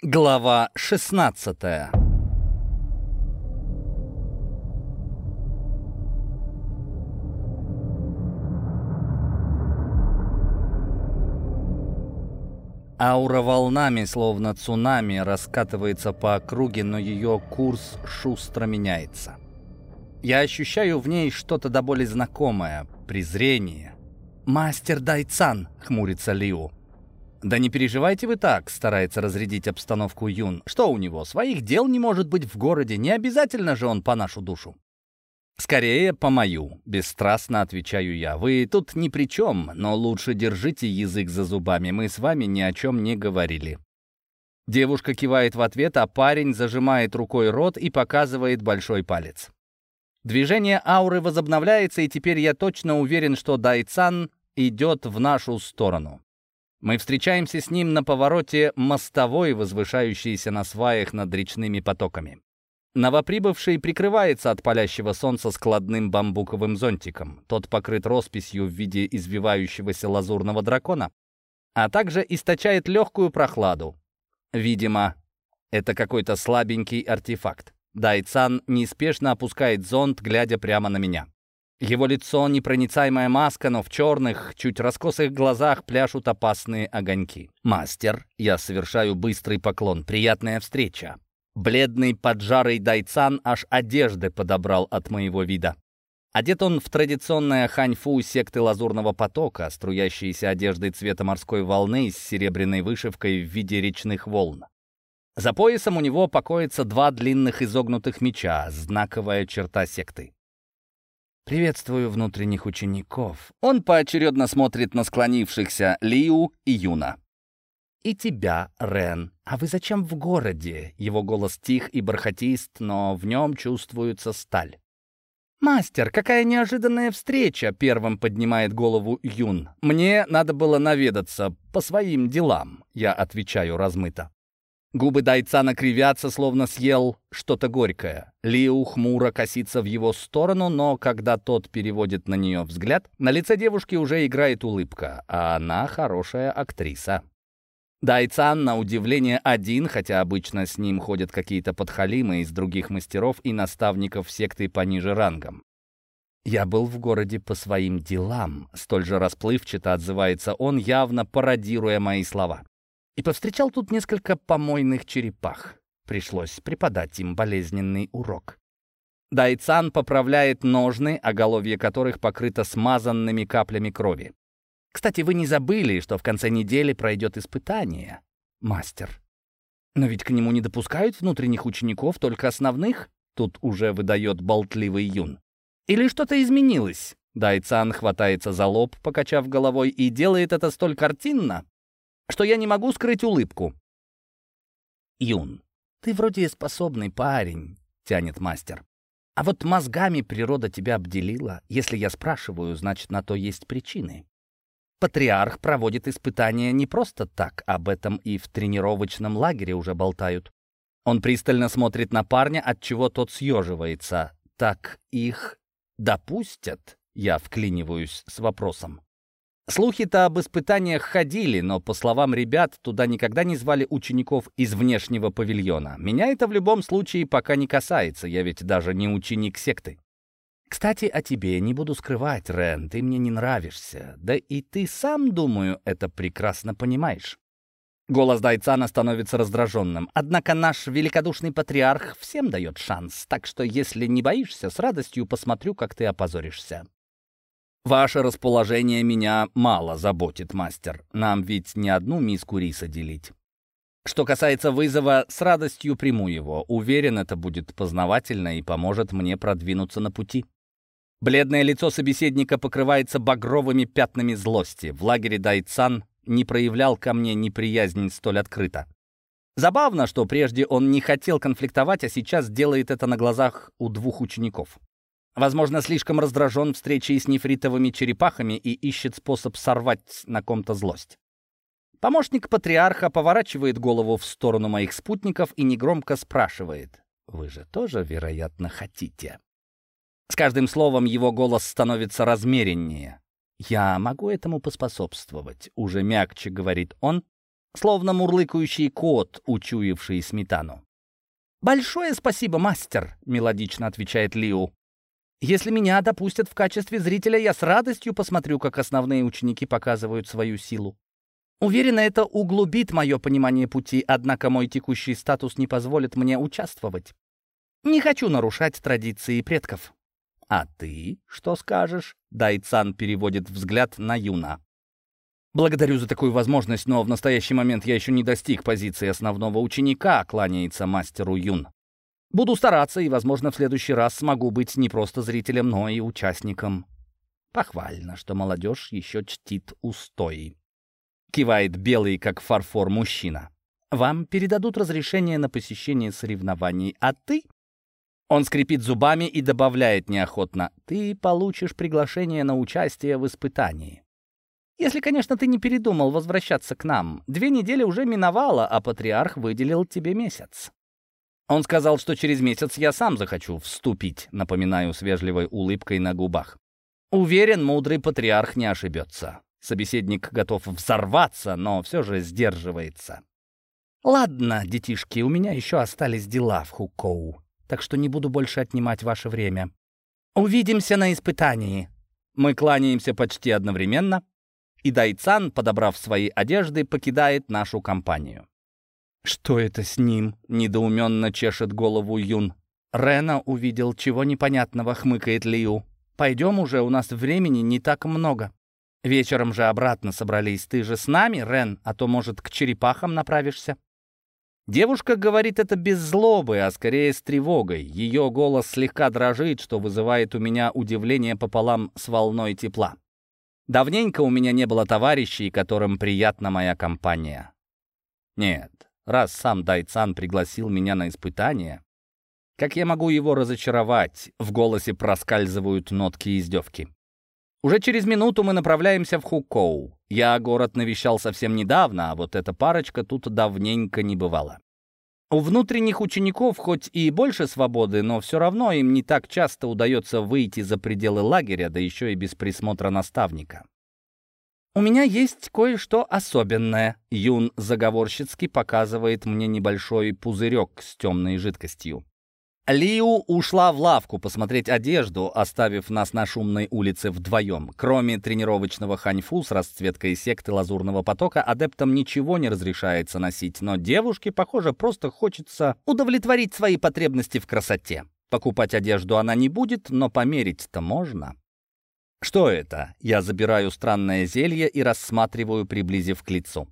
Глава 16 Аура волнами, словно цунами, раскатывается по округе, но ее курс шустро меняется. Я ощущаю в ней что-то до боли знакомое — презрение. «Мастер Дайцан!» — хмурится Лиу. «Да не переживайте вы так», — старается разрядить обстановку Юн. «Что у него? Своих дел не может быть в городе. Не обязательно же он по нашу душу». «Скорее, по мою», — бесстрастно отвечаю я. «Вы тут ни при чем, но лучше держите язык за зубами. Мы с вами ни о чем не говорили». Девушка кивает в ответ, а парень зажимает рукой рот и показывает большой палец. Движение ауры возобновляется, и теперь я точно уверен, что Дайцан идет в нашу сторону. Мы встречаемся с ним на повороте мостовой, возвышающейся на сваях над речными потоками. Новоприбывший прикрывается от палящего солнца складным бамбуковым зонтиком. Тот покрыт росписью в виде извивающегося лазурного дракона, а также источает легкую прохладу. Видимо, это какой-то слабенький артефакт. Дайцан неспешно опускает зонт, глядя прямо на меня. Его лицо — непроницаемая маска, но в черных, чуть раскосых глазах пляшут опасные огоньки. «Мастер, я совершаю быстрый поклон. Приятная встреча». Бледный поджарый дайцан аж одежды подобрал от моего вида. Одет он в традиционное ханьфу секты Лазурного потока, струящиеся одеждой цвета морской волны с серебряной вышивкой в виде речных волн. За поясом у него покоятся два длинных изогнутых меча, знаковая черта секты. «Приветствую внутренних учеников». Он поочередно смотрит на склонившихся Лиу и Юна. «И тебя, Рен. А вы зачем в городе?» Его голос тих и бархатист, но в нем чувствуется сталь. «Мастер, какая неожиданная встреча!» — первым поднимает голову Юн. «Мне надо было наведаться по своим делам», — я отвечаю размыто. Губы Дайцана кривятся, словно съел что-то горькое. Лиу хмуро косится в его сторону, но когда тот переводит на нее взгляд, на лице девушки уже играет улыбка, а она хорошая актриса. Дайцан, на удивление, один, хотя обычно с ним ходят какие-то подхалимы из других мастеров и наставников секты пониже рангом. «Я был в городе по своим делам», — столь же расплывчато отзывается он, явно пародируя мои слова и повстречал тут несколько помойных черепах. Пришлось преподать им болезненный урок. Дайцан поправляет ножны, оголовье которых покрыто смазанными каплями крови. Кстати, вы не забыли, что в конце недели пройдет испытание, мастер. Но ведь к нему не допускают внутренних учеников, только основных? Тут уже выдает болтливый юн. Или что-то изменилось? Дайцан хватается за лоб, покачав головой, и делает это столь картинно, что я не могу скрыть улыбку. «Юн, ты вроде способный парень», — тянет мастер. «А вот мозгами природа тебя обделила. Если я спрашиваю, значит, на то есть причины. Патриарх проводит испытания не просто так, об этом и в тренировочном лагере уже болтают. Он пристально смотрит на парня, от чего тот съеживается. Так их допустят? Я вклиниваюсь с вопросом. Слухи-то об испытаниях ходили, но, по словам ребят, туда никогда не звали учеников из внешнего павильона. Меня это в любом случае пока не касается, я ведь даже не ученик секты. Кстати, о тебе не буду скрывать, Рен, ты мне не нравишься. Да и ты сам, думаю, это прекрасно понимаешь. Голос Дайцана становится раздраженным. Однако наш великодушный патриарх всем дает шанс, так что если не боишься, с радостью посмотрю, как ты опозоришься. Ваше расположение меня мало заботит, мастер. Нам ведь не одну миску риса делить. Что касается вызова, с радостью приму его. Уверен, это будет познавательно и поможет мне продвинуться на пути. Бледное лицо собеседника покрывается багровыми пятнами злости. В лагере Дайцан не проявлял ко мне неприязнь столь открыто. Забавно, что прежде он не хотел конфликтовать, а сейчас делает это на глазах у двух учеников. Возможно, слишком раздражен встречей с нефритовыми черепахами и ищет способ сорвать на ком-то злость. Помощник патриарха поворачивает голову в сторону моих спутников и негромко спрашивает. «Вы же тоже, вероятно, хотите?» С каждым словом его голос становится размереннее. «Я могу этому поспособствовать», — уже мягче говорит он, словно мурлыкающий кот, учуявший сметану. «Большое спасибо, мастер», — мелодично отвечает Лиу. «Если меня допустят в качестве зрителя, я с радостью посмотрю, как основные ученики показывают свою силу. Уверена, это углубит мое понимание пути, однако мой текущий статус не позволит мне участвовать. Не хочу нарушать традиции предков». «А ты что скажешь?» Дайцан переводит взгляд на Юна. «Благодарю за такую возможность, но в настоящий момент я еще не достиг позиции основного ученика», кланяется мастеру Юн. «Буду стараться, и, возможно, в следующий раз смогу быть не просто зрителем, но и участником». Похвально, что молодежь еще чтит устои. Кивает белый, как фарфор, мужчина. «Вам передадут разрешение на посещение соревнований, а ты он скрипит зубами и добавляет неохотно. «Ты получишь приглашение на участие в испытании». Если, конечно, ты не передумал возвращаться к нам. Две недели уже миновало, а патриарх выделил тебе месяц. Он сказал, что через месяц я сам захочу вступить, напоминаю с вежливой улыбкой на губах. Уверен, мудрый патриарх не ошибется. Собеседник готов взорваться, но все же сдерживается. «Ладно, детишки, у меня еще остались дела в Хукоу, так что не буду больше отнимать ваше время. Увидимся на испытании». Мы кланяемся почти одновременно, и Дайцан, подобрав свои одежды, покидает нашу компанию. «Что это с ним?» — недоуменно чешет голову Юн. «Рена увидел, чего непонятного», — хмыкает Лиу. «Пойдем уже, у нас времени не так много. Вечером же обратно собрались. Ты же с нами, Рен, а то, может, к черепахам направишься?» Девушка говорит это без злобы, а скорее с тревогой. Ее голос слегка дрожит, что вызывает у меня удивление пополам с волной тепла. Давненько у меня не было товарищей, которым приятна моя компания. Нет, раз сам Дайцан пригласил меня на испытание, как я могу его разочаровать? В голосе проскальзывают нотки издевки. Уже через минуту мы направляемся в Хукоу. Я город навещал совсем недавно, а вот эта парочка тут давненько не бывала. У внутренних учеников хоть и больше свободы, но все равно им не так часто удается выйти за пределы лагеря, да еще и без присмотра наставника. «У меня есть кое-что особенное», — Юн заговорщицки показывает мне небольшой пузырек с темной жидкостью. Лиу ушла в лавку посмотреть одежду, оставив нас на шумной улице вдвоем. Кроме тренировочного ханьфу с расцветкой секты Лазурного потока, адептам ничего не разрешается носить, но девушке, похоже, просто хочется удовлетворить свои потребности в красоте. Покупать одежду она не будет, но померить-то можно. Что это? Я забираю странное зелье и рассматриваю, приблизив к лицу.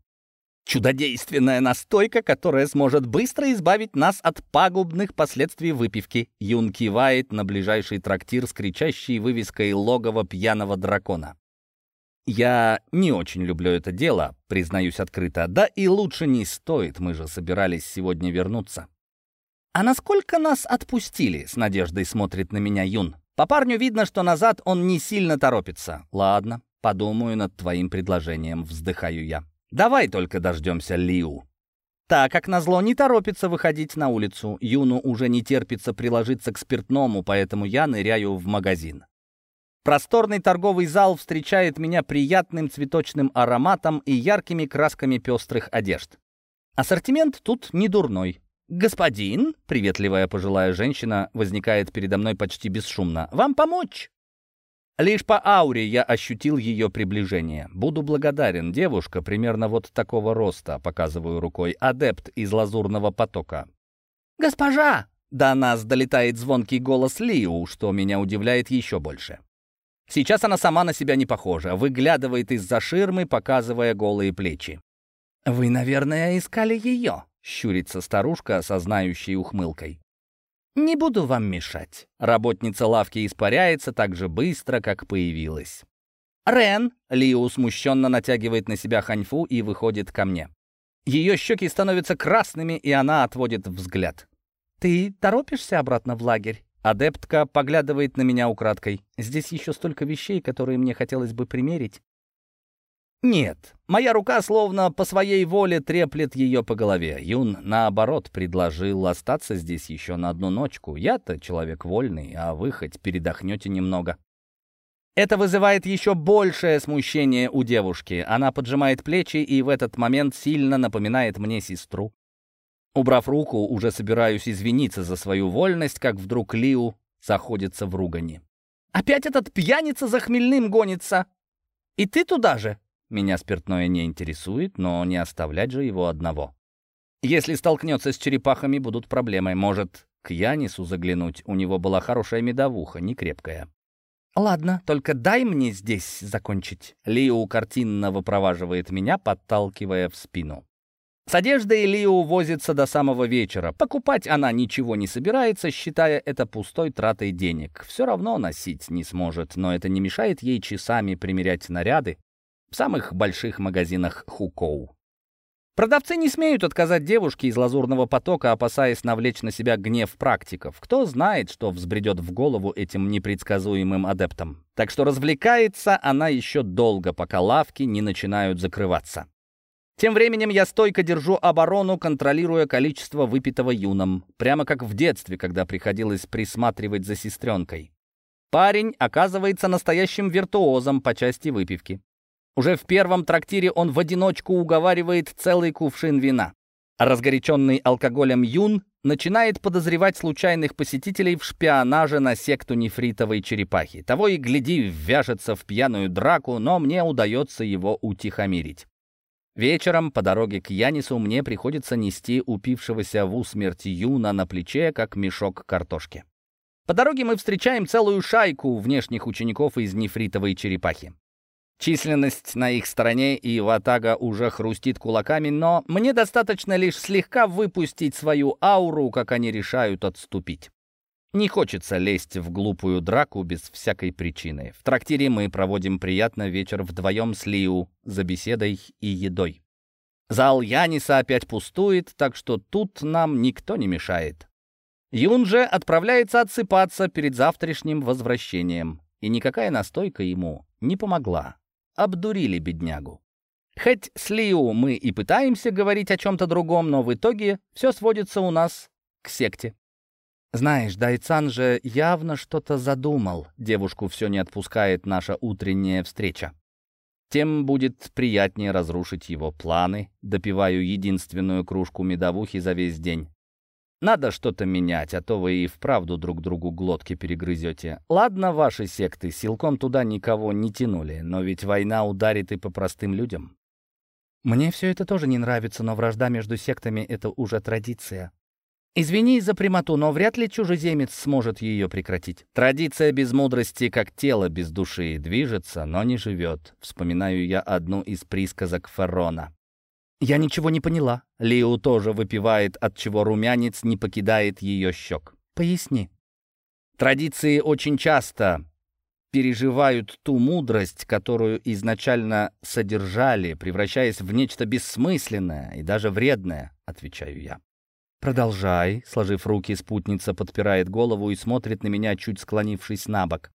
Чудодейственная настойка, которая сможет быстро избавить нас от пагубных последствий выпивки. Юн кивает на ближайший трактир с кричащей вывеской логово пьяного дракона. Я не очень люблю это дело, признаюсь открыто. Да и лучше не стоит, мы же собирались сегодня вернуться. «А насколько нас отпустили?» — с надеждой смотрит на меня Юн. По парню видно, что назад он не сильно торопится. «Ладно, подумаю над твоим предложением», — вздыхаю я. Давай только дождемся Лиу. Так как назло не торопится выходить на улицу, Юну уже не терпится приложиться к спиртному, поэтому я ныряю в магазин. Просторный торговый зал встречает меня приятным цветочным ароматом и яркими красками пестрых одежд. Ассортимент тут не дурной. «Господин», — приветливая пожилая женщина возникает передо мной почти бесшумно, — «вам помочь?» Лишь по ауре я ощутил ее приближение. Буду благодарен. Девушка примерно вот такого роста, показываю рукой, адепт из лазурного потока. «Госпожа!» До нас долетает звонкий голос Лиу, что меня удивляет еще больше. Сейчас она сама на себя не похожа, выглядывает из-за ширмы, показывая голые плечи. «Вы, наверное, искали ее», — щурится старушка со знающей ухмылкой. «Не буду вам мешать». Работница лавки испаряется так же быстро, как появилась. «Рен!» — Лиу смущенно натягивает на себя ханьфу и выходит ко мне. Ее щеки становятся красными, и она отводит взгляд. «Ты торопишься обратно в лагерь?» Адептка поглядывает на меня украдкой. «Здесь еще столько вещей, которые мне хотелось бы примерить. Нет, моя рука словно по своей воле треплет ее по голове. Юн, наоборот, предложил остаться здесь еще на одну ночку. Я-то человек вольный, а вы хоть передохнете немного. Это вызывает еще большее смущение у девушки. Она поджимает плечи и в этот момент сильно напоминает мне сестру. Убрав руку, уже собираюсь извиниться за свою вольность, как вдруг Лиу заходится в ругани. «Опять этот пьяница за хмельным гонится! И ты туда же!» Меня спиртное не интересует, но не оставлять же его одного. Если столкнется с черепахами, будут проблемы. Может, к Янису заглянуть? У него была хорошая медовуха, не крепкая. «Ладно, только дай мне здесь закончить». Лиу картинно выпроваживает меня, подталкивая в спину. С одеждой Лиу возится до самого вечера. Покупать она ничего не собирается, считая это пустой тратой денег. Все равно носить не сможет, но это не мешает ей часами примерять наряды в самых больших магазинах Хукоу. Продавцы не смеют отказать девушке из лазурного потока, опасаясь навлечь на себя гнев практиков. Кто знает, что взбредет в голову этим непредсказуемым адептам. Так что развлекается она еще долго, пока лавки не начинают закрываться. Тем временем я стойко держу оборону, контролируя количество выпитого юном, прямо как в детстве, когда приходилось присматривать за сестренкой. Парень оказывается настоящим виртуозом по части выпивки. Уже в первом трактире он в одиночку уговаривает целый кувшин вина. разгоряченный алкоголем Юн начинает подозревать случайных посетителей в шпионаже на секту нефритовой черепахи. Того и гляди, ввяжется в пьяную драку, но мне удается его утихомирить. Вечером по дороге к Янису мне приходится нести упившегося в усмерть Юна на плече, как мешок картошки. По дороге мы встречаем целую шайку внешних учеников из нефритовой черепахи. Численность на их стороне, и Ватага уже хрустит кулаками, но мне достаточно лишь слегка выпустить свою ауру, как они решают отступить. Не хочется лезть в глупую драку без всякой причины. В трактире мы проводим приятно вечер вдвоем с Лиу за беседой и едой. Зал Яниса опять пустует, так что тут нам никто не мешает. Юн же отправляется отсыпаться перед завтрашним возвращением, и никакая настойка ему не помогла обдурили беднягу. Хоть с Лиу мы и пытаемся говорить о чем-то другом, но в итоге все сводится у нас к секте. Знаешь, Дайцан же явно что-то задумал. Девушку все не отпускает наша утренняя встреча. Тем будет приятнее разрушить его планы. Допиваю единственную кружку медовухи за весь день. Надо что-то менять, а то вы и вправду друг другу глотки перегрызете. Ладно, ваши секты силком туда никого не тянули, но ведь война ударит и по простым людям. Мне все это тоже не нравится, но вражда между сектами — это уже традиция. Извини за прямоту, но вряд ли чужеземец сможет ее прекратить. Традиция без мудрости, как тело без души, движется, но не живет. Вспоминаю я одну из присказок Феррона. Я ничего не поняла. Лиу тоже выпивает, от чего румянец не покидает ее щек. Поясни. Традиции очень часто переживают ту мудрость, которую изначально содержали, превращаясь в нечто бессмысленное и даже вредное, отвечаю я. Продолжай, сложив руки, спутница подпирает голову и смотрит на меня, чуть склонившись на бок.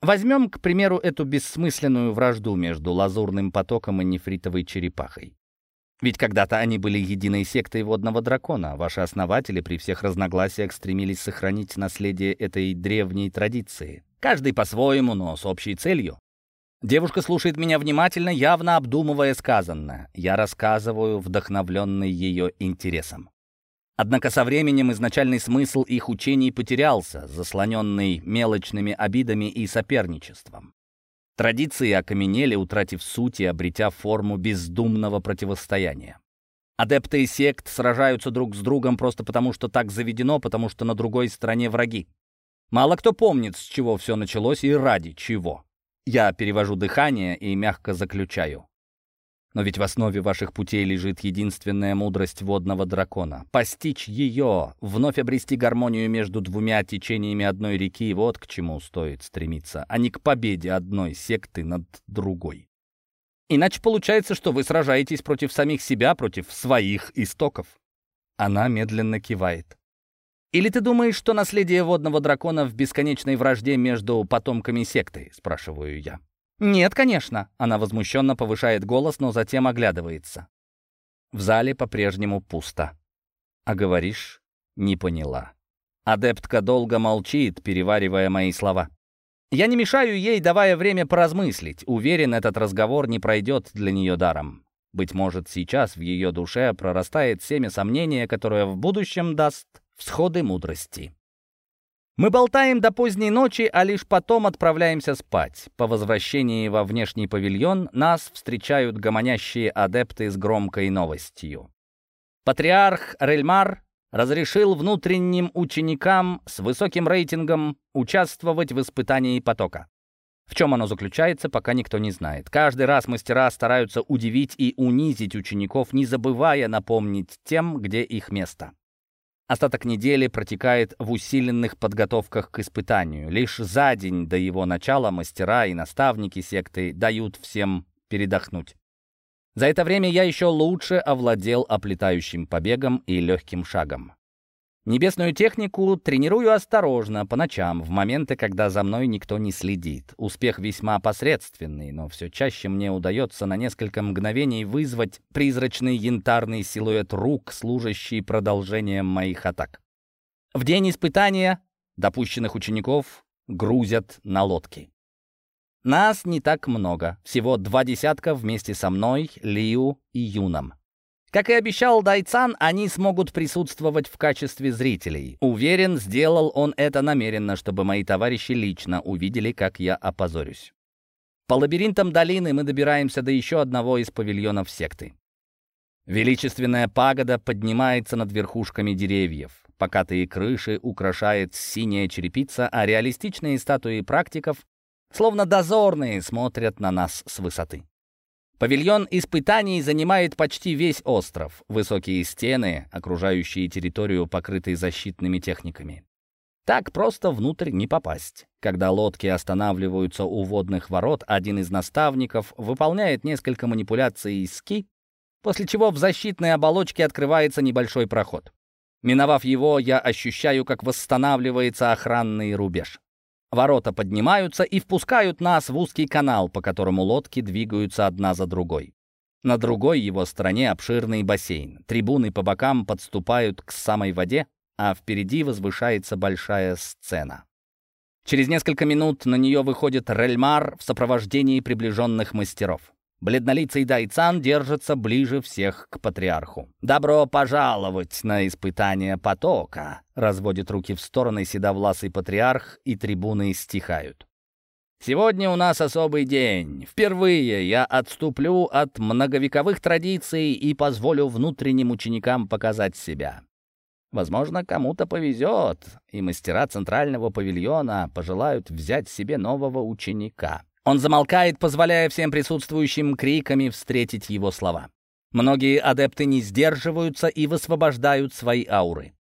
Возьмем, к примеру, эту бессмысленную вражду между лазурным потоком и нефритовой черепахой. Ведь когда-то они были единой сектой водного дракона. Ваши основатели при всех разногласиях стремились сохранить наследие этой древней традиции. Каждый по-своему, но с общей целью. Девушка слушает меня внимательно, явно обдумывая сказанное. Я рассказываю, вдохновленный ее интересом. Однако со временем изначальный смысл их учений потерялся, заслоненный мелочными обидами и соперничеством. Традиции окаменели, утратив суть и обретя форму бездумного противостояния. Адепты и сект сражаются друг с другом просто потому, что так заведено, потому что на другой стороне враги. Мало кто помнит, с чего все началось и ради чего. Я перевожу дыхание и мягко заключаю. Но ведь в основе ваших путей лежит единственная мудрость водного дракона. Постичь ее, вновь обрести гармонию между двумя течениями одной реки, вот к чему стоит стремиться, а не к победе одной секты над другой. Иначе получается, что вы сражаетесь против самих себя, против своих истоков. Она медленно кивает. «Или ты думаешь, что наследие водного дракона в бесконечной вражде между потомками секты?» — спрашиваю я. «Нет, конечно!» Она возмущенно повышает голос, но затем оглядывается. В зале по-прежнему пусто. А говоришь, не поняла. Адептка долго молчит, переваривая мои слова. Я не мешаю ей, давая время поразмыслить. Уверен, этот разговор не пройдет для нее даром. Быть может, сейчас в ее душе прорастает семя сомнения, которое в будущем даст всходы мудрости. Мы болтаем до поздней ночи, а лишь потом отправляемся спать. По возвращении во внешний павильон нас встречают гомонящие адепты с громкой новостью. Патриарх Рельмар разрешил внутренним ученикам с высоким рейтингом участвовать в испытании потока. В чем оно заключается, пока никто не знает. Каждый раз мастера стараются удивить и унизить учеников, не забывая напомнить тем, где их место. Остаток недели протекает в усиленных подготовках к испытанию. Лишь за день до его начала мастера и наставники секты дают всем передохнуть. За это время я еще лучше овладел оплетающим побегом и легким шагом. Небесную технику тренирую осторожно, по ночам, в моменты, когда за мной никто не следит. Успех весьма посредственный, но все чаще мне удается на несколько мгновений вызвать призрачный янтарный силуэт рук, служащий продолжением моих атак. В день испытания допущенных учеников грузят на лодки. Нас не так много, всего два десятка вместе со мной, Лиу и Юном. Как и обещал Дайцан, они смогут присутствовать в качестве зрителей. Уверен, сделал он это намеренно, чтобы мои товарищи лично увидели, как я опозорюсь. По лабиринтам долины мы добираемся до еще одного из павильонов секты. Величественная пагода поднимается над верхушками деревьев. Покатые крыши украшает синяя черепица, а реалистичные статуи практиков Словно дозорные смотрят на нас с высоты. Павильон испытаний занимает почти весь остров. Высокие стены, окружающие территорию, покрыты защитными техниками. Так просто внутрь не попасть. Когда лодки останавливаются у водных ворот, один из наставников выполняет несколько манипуляций ски, после чего в защитной оболочке открывается небольшой проход. Миновав его, я ощущаю, как восстанавливается охранный рубеж. Ворота поднимаются и впускают нас в узкий канал, по которому лодки двигаются одна за другой. На другой его стороне обширный бассейн. Трибуны по бокам подступают к самой воде, а впереди возвышается большая сцена. Через несколько минут на нее выходит Рельмар в сопровождении приближенных мастеров. Бледнолицый Дайцан держится ближе всех к патриарху. «Добро пожаловать на испытание потока!» Разводит руки в стороны седовласый патриарх, и трибуны стихают. «Сегодня у нас особый день. Впервые я отступлю от многовековых традиций и позволю внутренним ученикам показать себя. Возможно, кому-то повезет, и мастера центрального павильона пожелают взять себе нового ученика». Он замолкает, позволяя всем присутствующим криками встретить его слова. Многие адепты не сдерживаются и высвобождают свои ауры.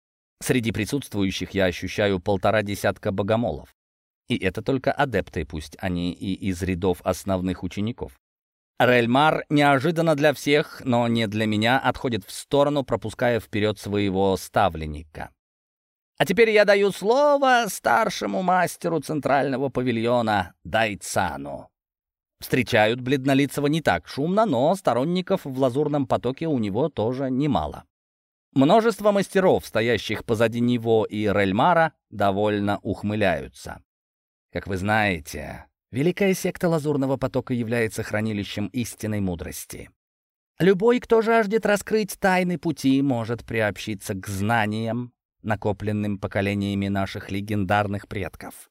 Среди присутствующих я ощущаю полтора десятка богомолов. И это только адепты, пусть они и из рядов основных учеников. Рельмар неожиданно для всех, но не для меня, отходит в сторону, пропуская вперед своего ставленника. А теперь я даю слово старшему мастеру центрального павильона Дайцану. Встречают Бледнолицего не так шумно, но сторонников в лазурном потоке у него тоже немало. Множество мастеров, стоящих позади него и Рельмара, довольно ухмыляются. Как вы знаете, Великая секта Лазурного потока является хранилищем истинной мудрости. Любой, кто жаждет раскрыть тайны пути, может приобщиться к знаниям, накопленным поколениями наших легендарных предков.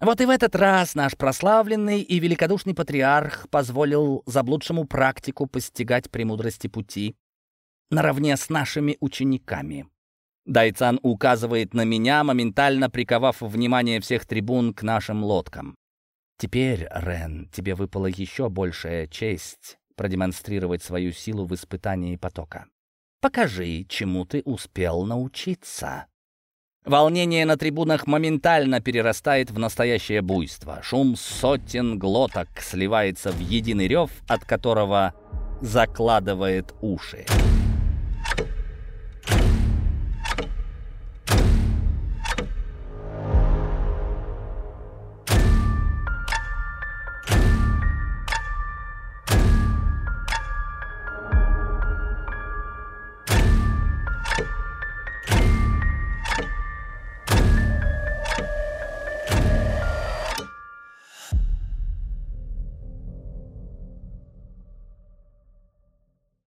Вот и в этот раз наш прославленный и великодушный патриарх позволил заблудшему практику постигать премудрости пути наравне с нашими учениками. Дайцан указывает на меня, моментально приковав внимание всех трибун к нашим лодкам. Теперь, Рен, тебе выпала еще большая честь продемонстрировать свою силу в испытании потока. Покажи, чему ты успел научиться». Волнение на трибунах моментально перерастает в настоящее буйство. Шум сотен глоток сливается в единый рев, от которого закладывает уши.